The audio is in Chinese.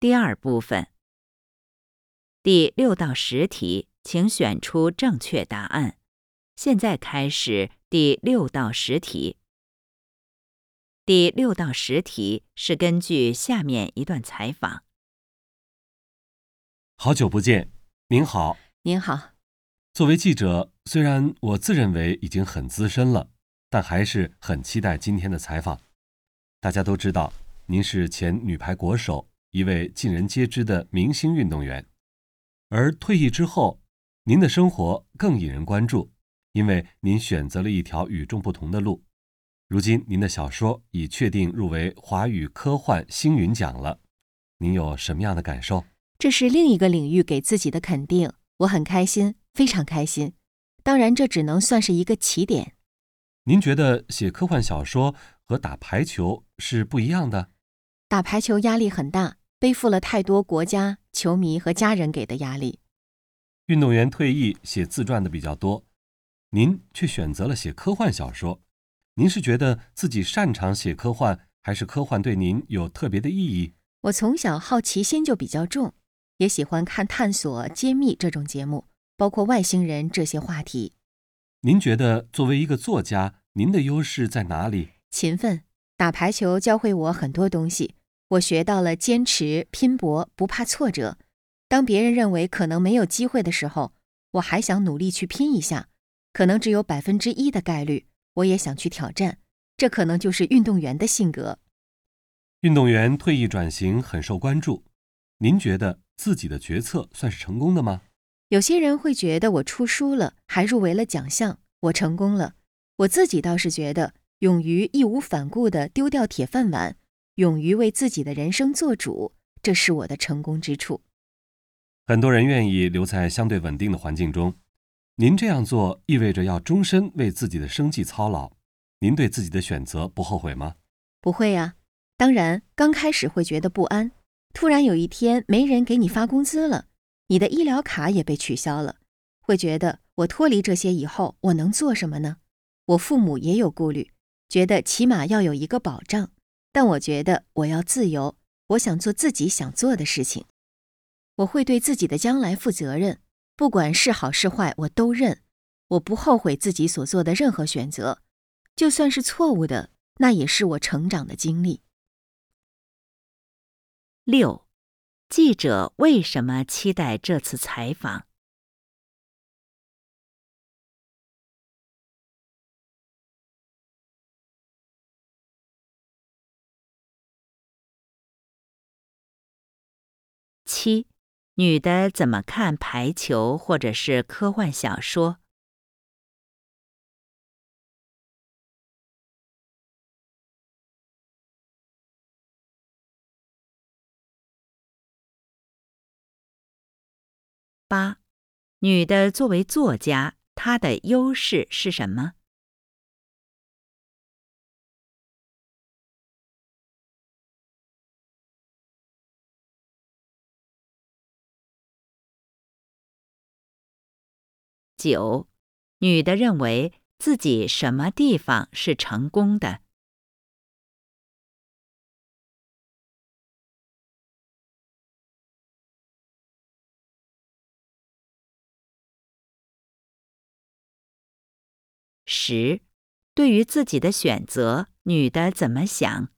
第二部分，第六到十题，请选出正确答案。现在开始第六到十题。第六到十题是根据下面一段采访。好久不见，您好。您好，作为记者，虽然我自认为已经很资深了，但还是很期待今天的采访。大家都知道，您是前女排国手，一位尽人皆知的明星运动员。而退役之后，您的生活更引人关注，因为您选择了一条与众不同的路。如今，您的小说已确定入围华语科幻星云奖了，您有什么样的感受？这是另一个领域给自己的肯定，我很开心，非常开心。当然，这只能算是一个起点。您觉得写科幻小说和打排球是不一样的？打排球压力很大，背负了太多国家、球迷和家人给的压力。运动员退役写自传的比较多，您却选择了写科幻小说。您是觉得自己擅长写科幻，还是科幻对您有特别的意义？我从小好奇心就比较重，也喜欢看探索、揭秘这种节目，包括外星人这些话题。您觉得作为一个作家，您的优势在哪里？勤奋，打排球教会我很多东西，我学到了坚持、拼搏、不怕挫折。当别人认为可能没有机会的时候，我还想努力去拼一下。可能只有百分之一的概率，我也想去挑战。这可能就是运动员的性格。运动员退役转型很受关注，您觉得自己的决策算是成功的吗？有些人会觉得我出书了，还入围了奖项，我成功了。我自己倒是觉得，勇于义无反顾地丢掉铁饭碗，勇于为自己的人生做主，这是我的成功之处。很多人愿意留在相对稳定的环境中，您这样做意味着要终身为自己的生计操劳。您对自己的选择不后悔吗？不会呀，当然，刚开始会觉得不安，突然有一天没人给你发工资了。你的医疗卡也被取消了，会觉得我脱离这些以后我能做什么呢？我父母也有顾虑，觉得起码要有一个保障。但我觉得我要自由，我想做自己想做的事情。我会对自己的将来负责任，不管是好是坏，我都认。我不后悔自己所做的任何选择，就算是错误的，那也是我成长的经历。六。记者为什么期待这次采访？七，女的怎么看排球或者是科幻小说？八，女的作为作家，她的优势是什么？九，女的认为自己什么地方是成功的？十，对于自己的选择，女的怎么想？